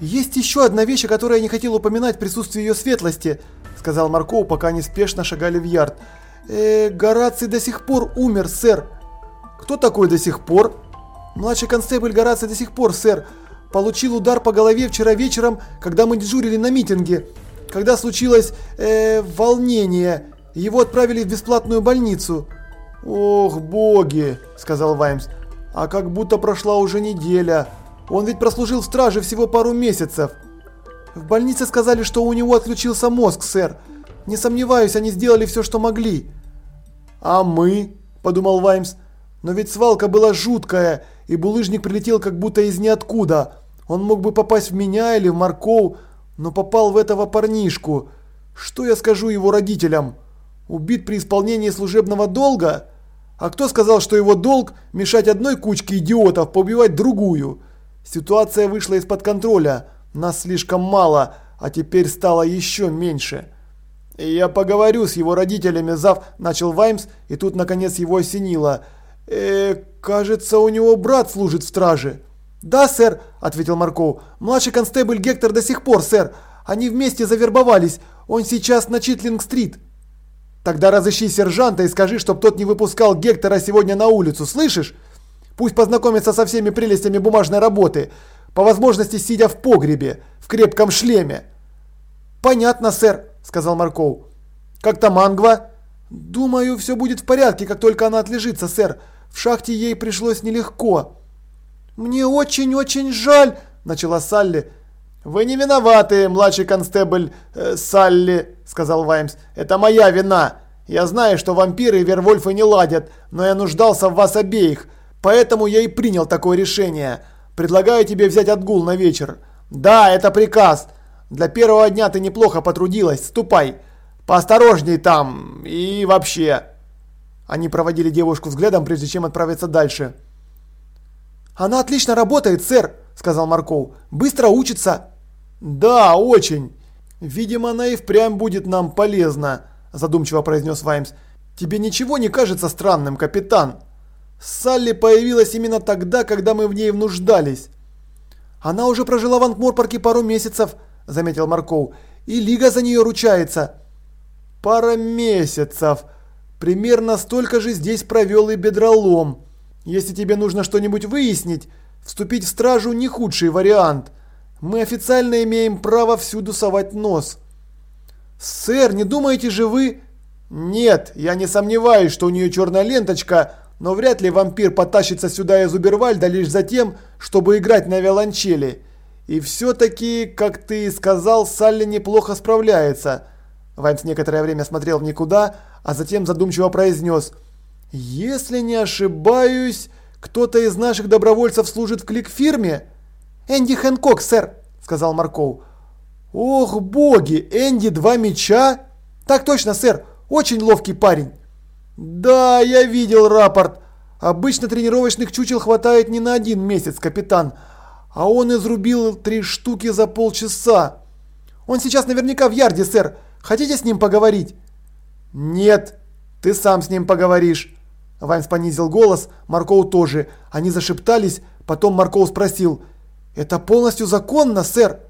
«Есть еще одна вещь, о которой я не хотел упоминать в присутствии ее светлости», сказал Марков, пока они спешно шагали в ярд. «Э, Гораций до сих пор умер, сэр». «Кто такой до сих пор?» «Младший констебль Гораций до сих пор, сэр. Получил удар по голове вчера вечером, когда мы дежурили на митинге. Когда случилось, э, волнение. Его отправили в бесплатную больницу». «Ох, боги», сказал Ваймс. «А как будто прошла уже неделя». Он ведь прослужил в страже всего пару месяцев. В больнице сказали, что у него отключился мозг, сэр. Не сомневаюсь, они сделали все, что могли. А мы, подумал Ваймс, но ведь свалка была жуткая, и булыжник прилетел как будто из ниоткуда. Он мог бы попасть в меня или в Марков, но попал в этого парнишку. Что я скажу его родителям? Убит при исполнении служебного долга? А кто сказал, что его долг мешать одной кучке идиотов побивать другую? Ситуация вышла из-под контроля. Нас слишком мало, а теперь стало еще меньше. Я поговорю с его родителями, зав, начал Ваймс, и тут наконец его осенило. Э, кажется, у него брат служит в страже. Да, сэр, ответил Марков. Младший констебль Гектор до сих пор, сэр. Они вместе завербовались. Он сейчас на Читлинг-стрит. Тогда разыщи сержанта и скажи, чтоб тот не выпускал Гектора сегодня на улицу, слышишь? Пусть познакомится со всеми прелестями бумажной работы, по возможности сидя в погребе, в крепком шлеме. «Понятно, сэр», – сказал Марков. «Как там Ангва?» «Думаю, все будет в порядке, как только она отлежится, сэр. В шахте ей пришлось нелегко». «Мне очень-очень жаль», – начала Салли. «Вы не виноваты, младший констебль э, Салли», – сказал Ваймс. «Это моя вина. Я знаю, что вампиры и вервольфы не ладят, но я нуждался в вас обеих. Поэтому я и принял такое решение. Предлагаю тебе взять отгул на вечер. Да, это приказ. Для первого дня ты неплохо потрудилась. Ступай. Поосторожней там. И вообще. Они проводили девушку взглядом, прежде чем отправиться дальше. «Она отлично работает, сэр», – сказал Марков. «Быстро учится». «Да, очень. Видимо, она и впрямь будет нам полезна», – задумчиво произнес Ваймс. «Тебе ничего не кажется странным, капитан?» Салли появилась именно тогда, когда мы в ней нуждались. Она уже прожила в Анкморпорке пару месяцев, заметил Марков, и Лига за нее ручается. Пара месяцев. Примерно столько же здесь провел и Бедролом. Если тебе нужно что-нибудь выяснить, вступить в стражу не худший вариант. Мы официально имеем право всюду совать нос. Сэр, не думаете же вы... Нет, я не сомневаюсь, что у нее черная ленточка, но вряд ли вампир потащится сюда из Убервальда лишь за тем, чтобы играть на виолончели. И все-таки, как ты сказал, Салли неплохо справляется. Ваймс некоторое время смотрел никуда, а затем задумчиво произнес. «Если не ошибаюсь, кто-то из наших добровольцев служит в клик-фирме?» «Энди Хэнкок, сэр», — сказал Марков. «Ох, боги, Энди два меча?» «Так точно, сэр, очень ловкий парень». «Да, я видел рапорт. Обычно тренировочных чучел хватает не на один месяц, капитан. А он изрубил три штуки за полчаса. Он сейчас наверняка в ярде, сэр. Хотите с ним поговорить?» «Нет, ты сам с ним поговоришь». Ваймс понизил голос, Маркоу тоже. Они зашептались, потом Маркоу спросил. «Это полностью законно, сэр?»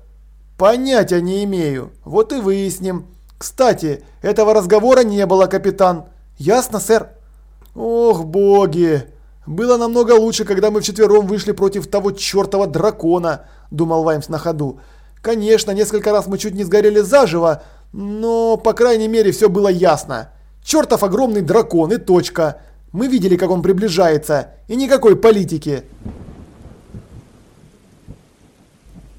«Понятия не имею. Вот и выясним. Кстати, этого разговора не было, капитан». «Ясно, сэр». «Ох, боги! Было намного лучше, когда мы вчетвером вышли против того чертова дракона», – думал Ваймс на ходу. «Конечно, несколько раз мы чуть не сгорели заживо, но, по крайней мере, все было ясно. Чертов огромный дракон и точка. Мы видели, как он приближается, и никакой политики».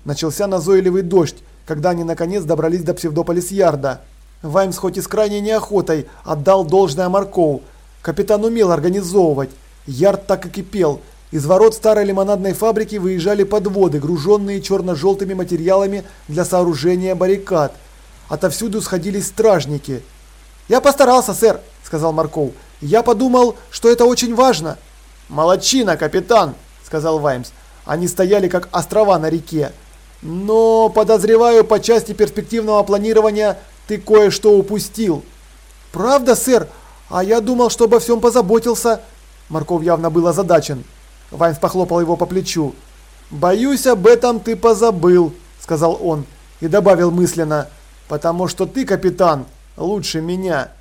Начался назойливый дождь, когда они наконец добрались до Псевдополис-Ярда. Ваймс хоть и с крайней неохотой отдал должное Маркову. Капитан умел организовывать. Ярд так и кипел. Из ворот старой лимонадной фабрики выезжали подводы, груженные черно-желтыми материалами для сооружения баррикад. Отовсюду сходились стражники. «Я постарался, сэр», – сказал Марков. «Я подумал, что это очень важно». «Молодчина, капитан», – сказал Ваймс. Они стояли как острова на реке. «Но, подозреваю, по части перспективного планирования ты кое-что упустил». «Правда, сэр? А я думал, что обо всем позаботился». Марков явно был озадачен. Вайнс похлопал его по плечу. «Боюсь, об этом ты позабыл», – сказал он и добавил мысленно, потому что ты, капитан, лучше меня.